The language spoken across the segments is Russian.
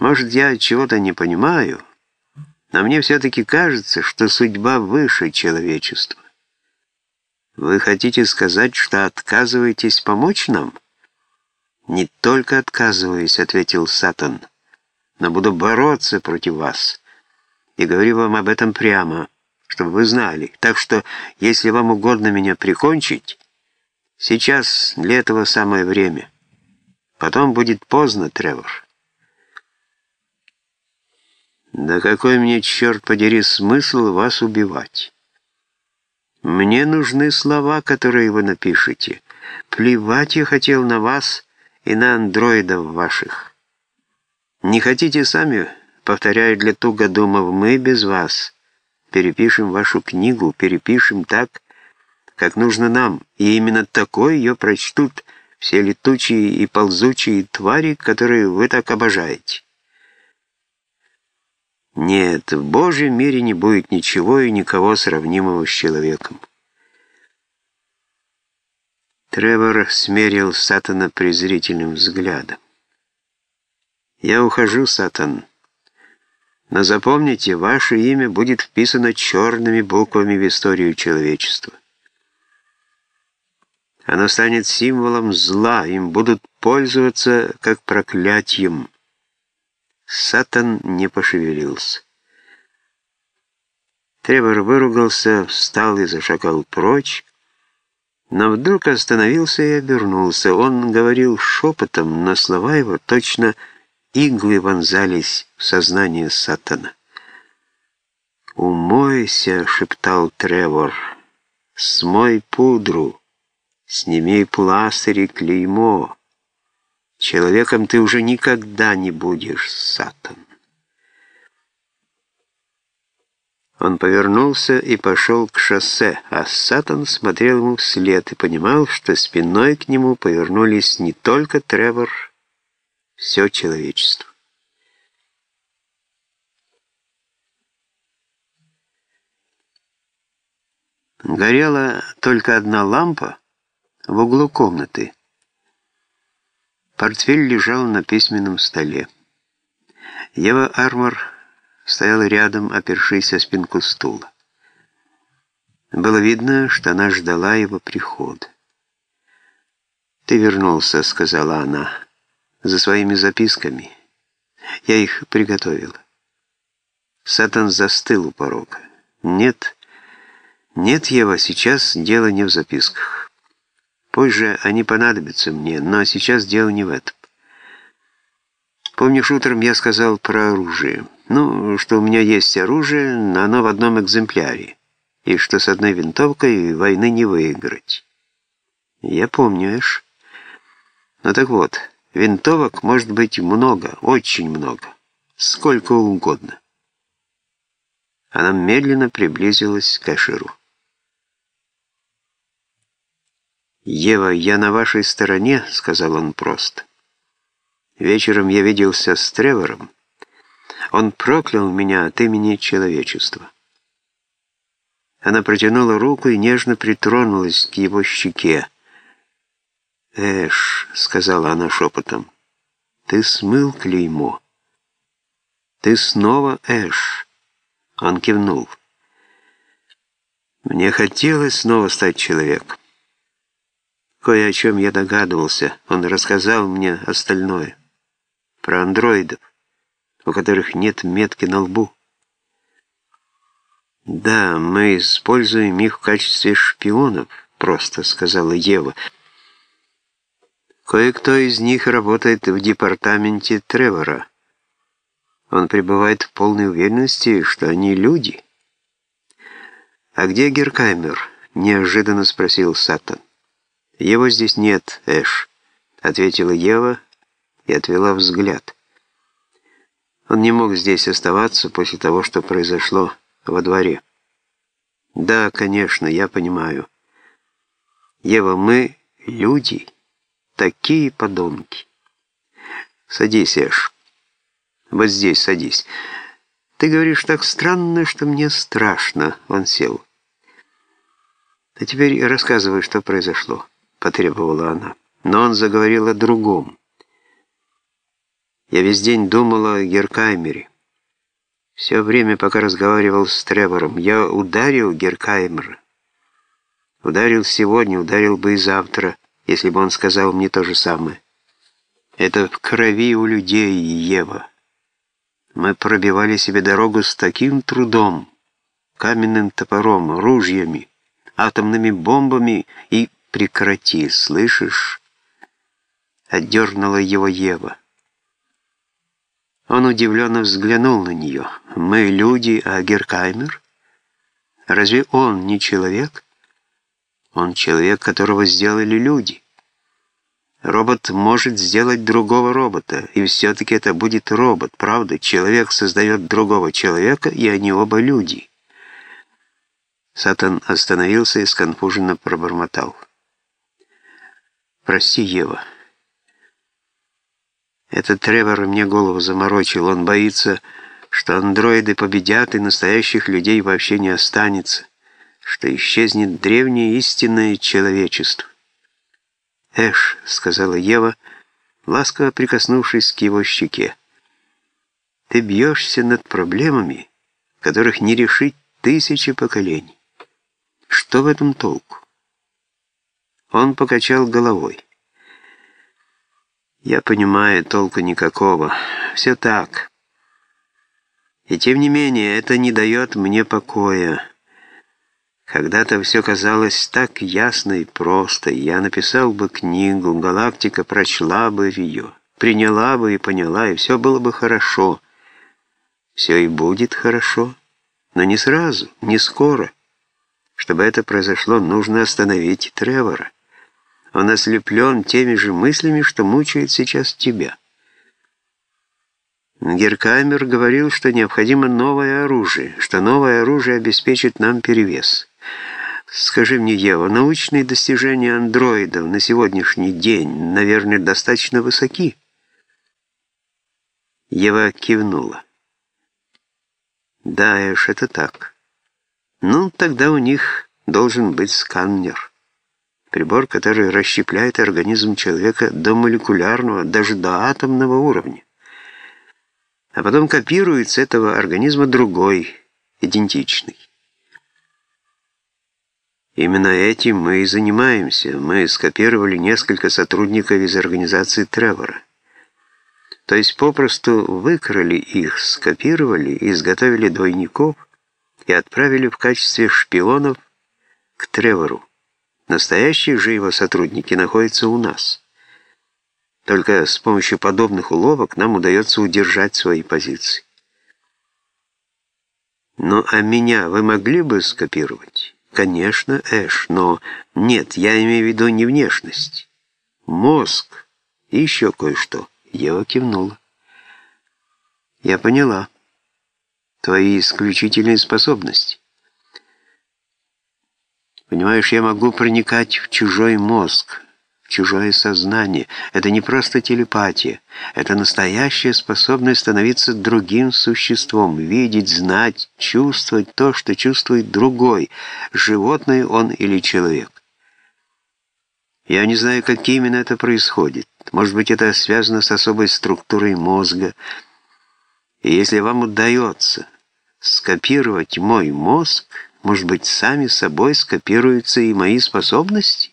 Может, я чего-то не понимаю, но мне все-таки кажется, что судьба выше человечества. Вы хотите сказать, что отказываетесь помочь нам? Не только отказываюсь, ответил Сатан, но буду бороться против вас. И говорю вам об этом прямо, чтобы вы знали. Так что, если вам угодно меня прикончить, сейчас для этого самое время. Потом будет поздно, Тревор. Да какой мне, черт подери, смысл вас убивать? Мне нужны слова, которые вы напишете. Плевать я хотел на вас и на андроидов ваших. Не хотите сами, повторяю для тугодумов, мы без вас. Перепишем вашу книгу, перепишем так, как нужно нам, и именно такой ее прочтут все летучие и ползучие твари, которые вы так обожаете. Нет, в Божьем мире не будет ничего и никого сравнимого с человеком. Тревор смерил Сатана презрительным взглядом. «Я ухожу, Сатан, но запомните, ваше имя будет вписано черными буквами в историю человечества. Оно станет символом зла, им будут пользоваться как проклятием». Сатан не пошевелился. Тревор выругался, встал и зашагал прочь, но вдруг остановился и обернулся. Он говорил шепотом, но слова его точно иглы вонзались в сознание Сатана. «Умойся», — шептал Тревор, — «смой пудру, сними пластырь и клеймо». Человеком ты уже никогда не будешь, Сатан. Он повернулся и пошел к шоссе, а Сатан смотрел ему вслед и понимал, что спиной к нему повернулись не только Тревор, все человечество. Горела только одна лампа в углу комнаты. Портфель лежал на письменном столе. Ева Армор стояла рядом, опершись о спинку стула. Было видно, что она ждала его прихода. «Ты вернулся», — сказала она, — «за своими записками. Я их приготовила». Сатан застыл у порога. «Нет, нет, Ева, сейчас дело не в записках». Позже они понадобятся мне, но сейчас дело не в этом. Помнишь, утром я сказал про оружие? Ну, что у меня есть оружие, но оно в одном экземпляре, и что с одной винтовкой войны не выиграть. Я помню, Эш. Ну так вот, винтовок может быть много, очень много, сколько угодно. Она медленно приблизилась к Эшеру. «Ева, я на вашей стороне», — сказал он просто. «Вечером я виделся с Тревором. Он проклял меня от имени человечества». Она протянула руку и нежно притронулась к его щеке. «Эш», — сказала она шепотом, — «ты смыл клеймо». «Ты снова Эш». Он кивнул. «Мне хотелось снова стать человеком. Кое о чем я догадывался, он рассказал мне остальное. Про андроидов, у которых нет метки на лбу. «Да, мы используем их в качестве шпионов», — просто сказала Ева. «Кое-кто из них работает в департаменте Тревора. Он пребывает в полной уверенности, что они люди». «А где Геркаймер?» — неожиданно спросил Сатан. «Его здесь нет, Эш», — ответила Ева и отвела взгляд. Он не мог здесь оставаться после того, что произошло во дворе. «Да, конечно, я понимаю. Ева, мы люди, такие подонки. Садись, Эш. Вот здесь садись. Ты говоришь так странно, что мне страшно». Он сел. «А теперь рассказывай, что произошло». — потребовала она. Но он заговорил о другом. Я весь день думал о Геркаймере. Все время, пока разговаривал с Тревором, я ударил Геркаймера. Ударил сегодня, ударил бы и завтра, если бы он сказал мне то же самое. Это в крови у людей, Ева. Мы пробивали себе дорогу с таким трудом, каменным топором, ружьями, атомными бомбами и прекрати, слышишь? Отдернула его Ева. Он удивленно взглянул на нее. «Мы люди, а Геркаймер? Разве он не человек? Он человек, которого сделали люди». Робот может сделать другого робота, и все-таки это будет робот, правда? Человек создает другого человека, и они оба люди. Сатан остановился и сконфуженно пробормотал. «Прости, Ева». Этот Тревор мне голову заморочил. Он боится, что андроиды победят, и настоящих людей вообще не останется, что исчезнет древнее истинное человечество. «Эш», — сказала Ева, ласково прикоснувшись к его щеке, — «ты бьешься над проблемами, которых не решить тысячи поколений. Что в этом толку?» Он покачал головой. «Я понимаю, толку никакого. Все так. И тем не менее, это не дает мне покоя». Когда-то все казалось так ясно и просто. Я написал бы книгу, галактика прочла бы ее, приняла бы и поняла, и все было бы хорошо. Все и будет хорошо, но не сразу, не скоро. Чтобы это произошло, нужно остановить Тревора. Он ослеплен теми же мыслями, что мучает сейчас тебя. Геркамер говорил, что необходимо новое оружие, что новое оружие обеспечит нам перевес. Скажи мне, Ева, научные достижения андроидов на сегодняшний день, наверное, достаточно высоки? Ева кивнула. Да, Эш, это так. Ну, тогда у них должен быть сканер. Прибор, который расщепляет организм человека до молекулярного, даже до атомного уровня. А потом копирует с этого организма другой, идентичный. Именно этим мы и занимаемся. Мы скопировали несколько сотрудников из организации Тревора. То есть попросту выкрали их, скопировали, изготовили двойников и отправили в качестве шпионов к Тревору. Настоящие же его сотрудники находятся у нас. Только с помощью подобных уловок нам удается удержать свои позиции. Ну а меня вы могли бы скопировать? Конечно, Эш, но нет, я имею в виду не внешность. Мозг и еще кое-что. Ева кивнула. Я поняла. Твои исключительные способности. Понимаешь, я могу проникать в чужой мозг, чужое сознание. Это не просто телепатия. Это настоящая способность становиться другим существом, видеть, знать, чувствовать то, что чувствует другой, животное он или человек. Я не знаю, как именно это происходит. Может быть, это связано с особой структурой мозга. И если вам удается скопировать мой мозг, может быть, сами собой скопируются и мои способности?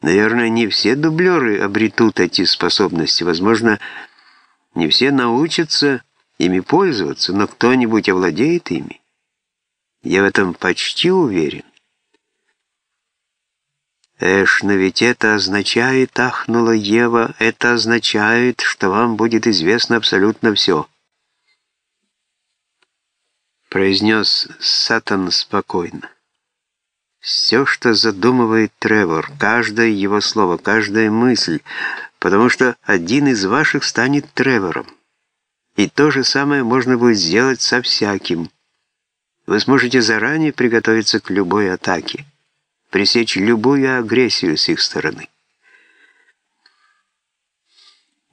Наверное, не все дублеры обретут эти способности. Возможно, не все научатся ими пользоваться, но кто-нибудь овладеет ими. Я в этом почти уверен. «Эш, но ведь это означает, — ахнула Ева, — это означает, что вам будет известно абсолютно все». Произнес Сатан спокойно. Все, что задумывает Тревор, каждое его слово, каждая мысль, потому что один из ваших станет Тревором. И то же самое можно будет сделать со всяким. Вы сможете заранее приготовиться к любой атаке, пресечь любую агрессию с их стороны.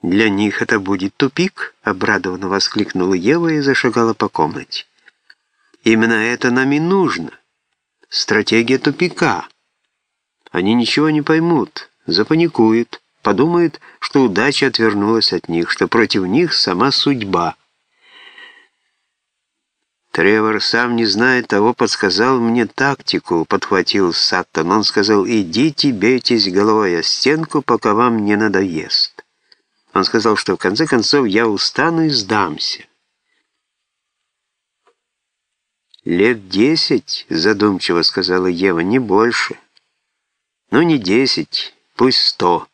«Для них это будет тупик», — обрадованно воскликнула Ева и зашагала по комнате. «Именно это нам и нужно». Стратегия тупика. Они ничего не поймут, запаникуют, подумают, что удача отвернулась от них, что против них сама судьба. Тревор сам не знает того, подсказал мне тактику, подхватил Саттон. Он сказал, идите, бейтесь головой о стенку, пока вам не надоест. Он сказал, что в конце концов я устану и сдамся. «Лет десять», — задумчиво сказала Ева, — «не больше». «Ну, не десять, пусть сто,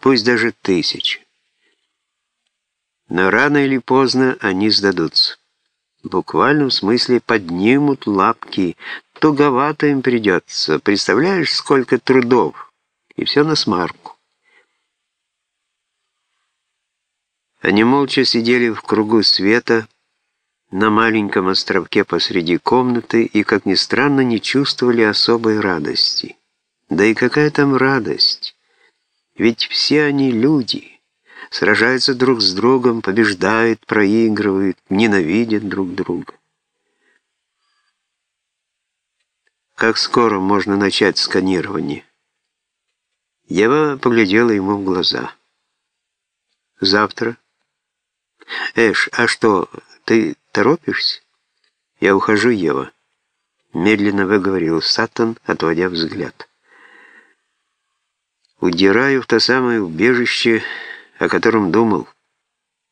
пусть даже тысяч». Но рано или поздно они сдадутся. В буквальном смысле поднимут лапки. Туговато им придется. Представляешь, сколько трудов. И все на смарку. Они молча сидели в кругу света на маленьком островке посреди комнаты и, как ни странно, не чувствовали особой радости. Да и какая там радость? Ведь все они люди сражаются друг с другом, побеждают, проигрывают, ненавидят друг друга. Как скоро можно начать сканирование? Ева поглядела ему в глаза. Завтра? Эш, а что, ты торопишься? Я ухожу, Ева. Медленно выговорил Сатан, отводя взгляд. Удираю в то самое убежище, о котором думал.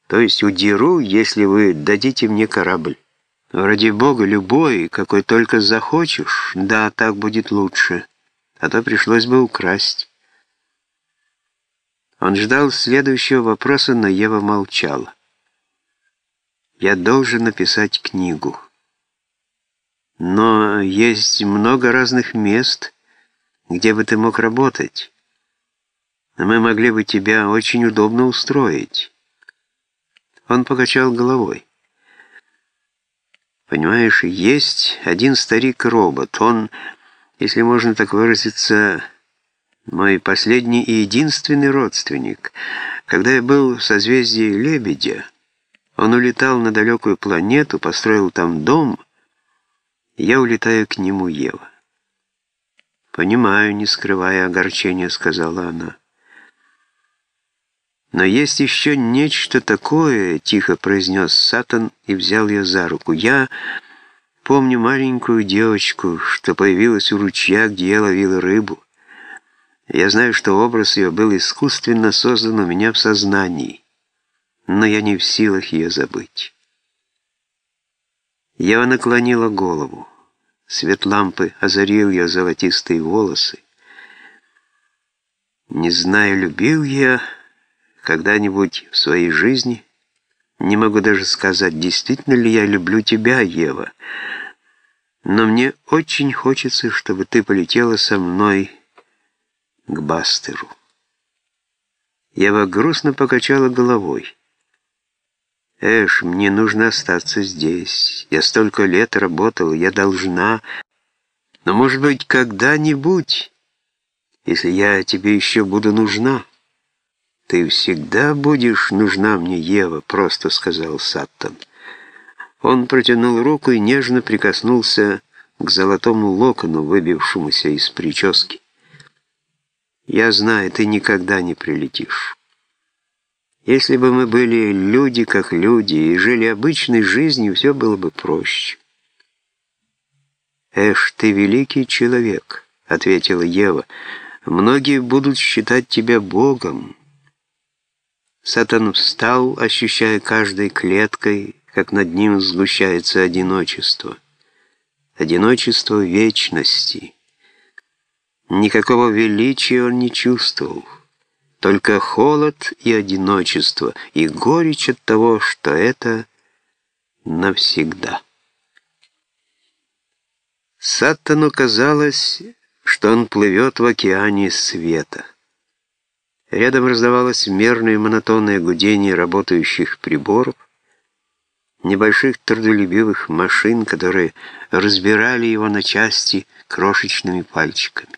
То есть удеру, если вы дадите мне корабль. Ради бога, любой, какой только захочешь. Да, так будет лучше. А то пришлось бы украсть. Он ждал следующего вопроса, но Ева молчала. «Я должен написать книгу. Но есть много разных мест, где бы ты мог работать» мы могли бы тебя очень удобно устроить». Он покачал головой. «Понимаешь, есть один старик-робот. Он, если можно так выразиться, мой последний и единственный родственник. Когда я был в созвездии Лебедя, он улетал на далекую планету, построил там дом, я улетаю к нему, Ева». «Понимаю, не скрывая огорчения», — сказала она. «Но есть еще нечто такое», — тихо произнес Сатан и взял ее за руку. «Я помню маленькую девочку, что появилась у ручья, где я ловил рыбу. Я знаю, что образ ее был искусственно создан у меня в сознании, но я не в силах ее забыть». Я наклонила голову. Свет лампы озарил ее золотистые волосы. Не знаю, любил я когда-нибудь в своей жизни. Не могу даже сказать, действительно ли я люблю тебя, Ева. Но мне очень хочется, чтобы ты полетела со мной к Бастеру. Ева грустно покачала головой. Эш, мне нужно остаться здесь. Я столько лет работала, я должна... Но, может быть, когда-нибудь, если я тебе еще буду нужна... «Ты всегда будешь нужна мне, Ева», — просто сказал Саттон. Он протянул руку и нежно прикоснулся к золотому локону, выбившемуся из прически. «Я знаю, ты никогда не прилетишь. Если бы мы были люди как люди и жили обычной жизнью, все было бы проще». «Эш, ты великий человек», — ответила Ева. «Многие будут считать тебя Богом». Сатан встал, ощущая каждой клеткой, как над ним сгущается одиночество. Одиночество вечности. Никакого величия он не чувствовал. Только холод и одиночество, и горечь от того, что это навсегда. Саттану казалось, что он плывет в океане света. Рядом раздавалось мерное монотонное гудение работающих приборов, небольших трудолюбивых машин, которые разбирали его на части крошечными пальчиками.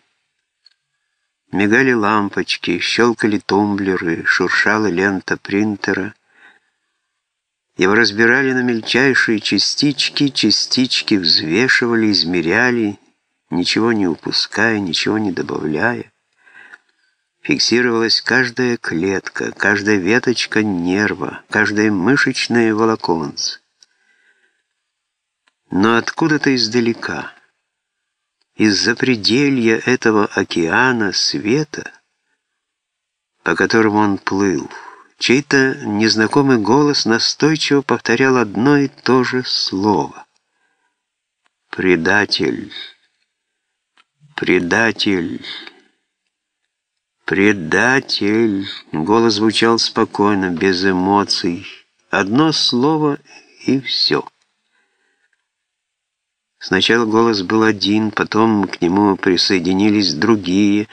Мигали лампочки, щелкали тумблеры, шуршала лента принтера. Его разбирали на мельчайшие частички, частички взвешивали, измеряли, ничего не упуская, ничего не добавляя. фиксировалась каждая клетка, каждая веточка нерва, каждое мышечное волоконце. Но откуда-то издалека, из-за пределья этого океана света, по которому он плыл, чей-то незнакомый голос настойчиво повторял одно и то же слово. «Предатель! Предатель!» «Предатель!» Голос звучал спокойно, без эмоций. Одно слово и все. Сначала голос был один, потом к нему присоединились другие.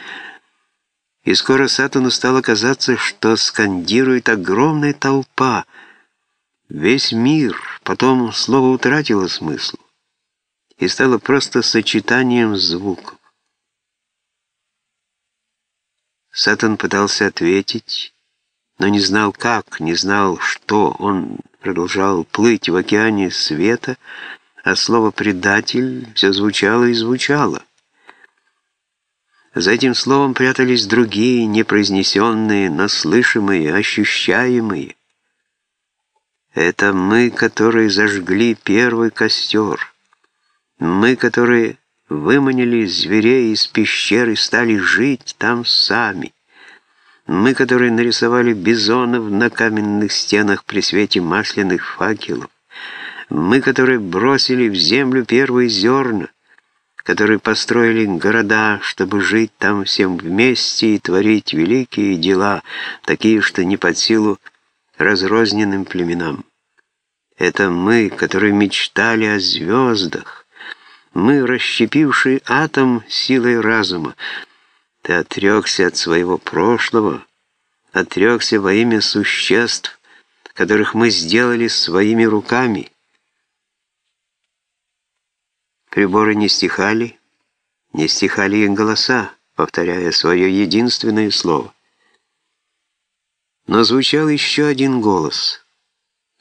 И скоро Сатану стало казаться, что скандирует огромная толпа. Весь мир. Потом слово утратило смысл и стало просто сочетанием звуков. Сатан пытался ответить, но не знал как, не знал что. Он продолжал плыть в океане света, а слово «предатель» все звучало и звучало. За этим словом прятались другие, непроизнесенные, но слышимые, ощущаемые. Это мы, которые зажгли первый костер. Мы, которые выманили зверей из пещеры, стали жить там сами. Мы, которые нарисовали бизонов на каменных стенах при свете масляных факелов. Мы, которые бросили в землю первые зерна, которые построили города, чтобы жить там всем вместе и творить великие дела, такие, что не под силу разрозненным племенам. Это мы, которые мечтали о звездах, мы, расщепивший атом силой разума, ты отрекся от своего прошлого, отрекся во имя существ, которых мы сделали своими руками. Приборы не стихали, не стихали их голоса, повторяя свое единственное слово. Но звучал еще один голос —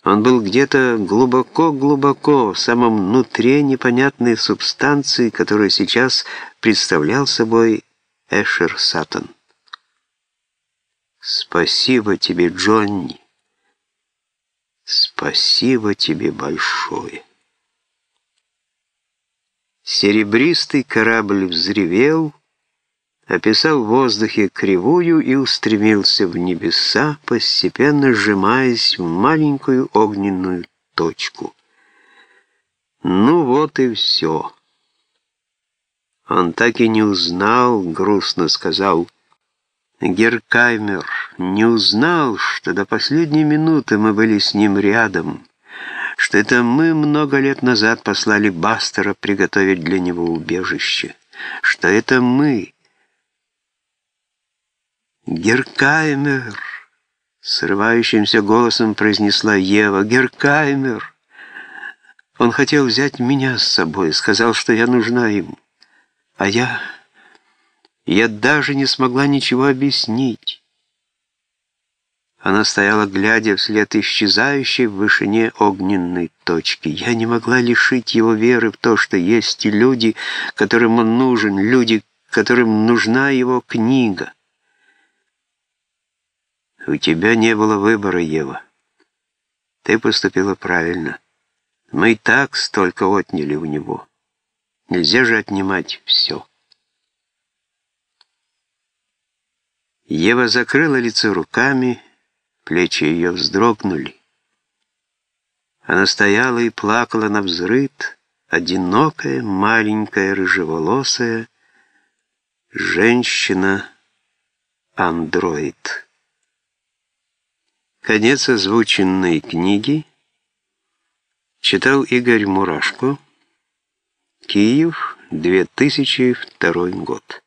он был где-то глубоко-глубоко, в самом нутре непонятной субстанции, которую сейчас представлял собой Эшер Сатан. «Спасибо тебе, Джонни! Спасибо тебе большое!» Серебристый корабль взревел, описал в воздухе кривую и устремился в небеса, постепенно сжимаясь в маленькую огненную точку. Ну вот и все. Он так и не узнал, грустно сказал Геркаймер, не узнал, что до последней минуты мы были с ним рядом, что это мы много лет назад послали Бастера приготовить для него убежище, что это мы, «Геркаймер!» — срывающимся голосом произнесла Ева. «Геркаймер!» Он хотел взять меня с собой, сказал, что я нужна ему. А я... Я даже не смогла ничего объяснить. Она стояла, глядя вслед исчезающей в вышине огненной точки. Я не могла лишить его веры в то, что есть и люди, которым он нужен, люди, которым нужна его книга. У тебя не было выбора, Ева. Ты поступила правильно. Мы и так столько отняли у него. Нельзя же отнимать все. Ева закрыла лицо руками, плечи ее вздрогнули. Она стояла и плакала на взрыд, одинокая, маленькая, рыжеволосая женщина-андроид. Конец озвученной книги читал Игорь Мурашко, Киев, 2002 год.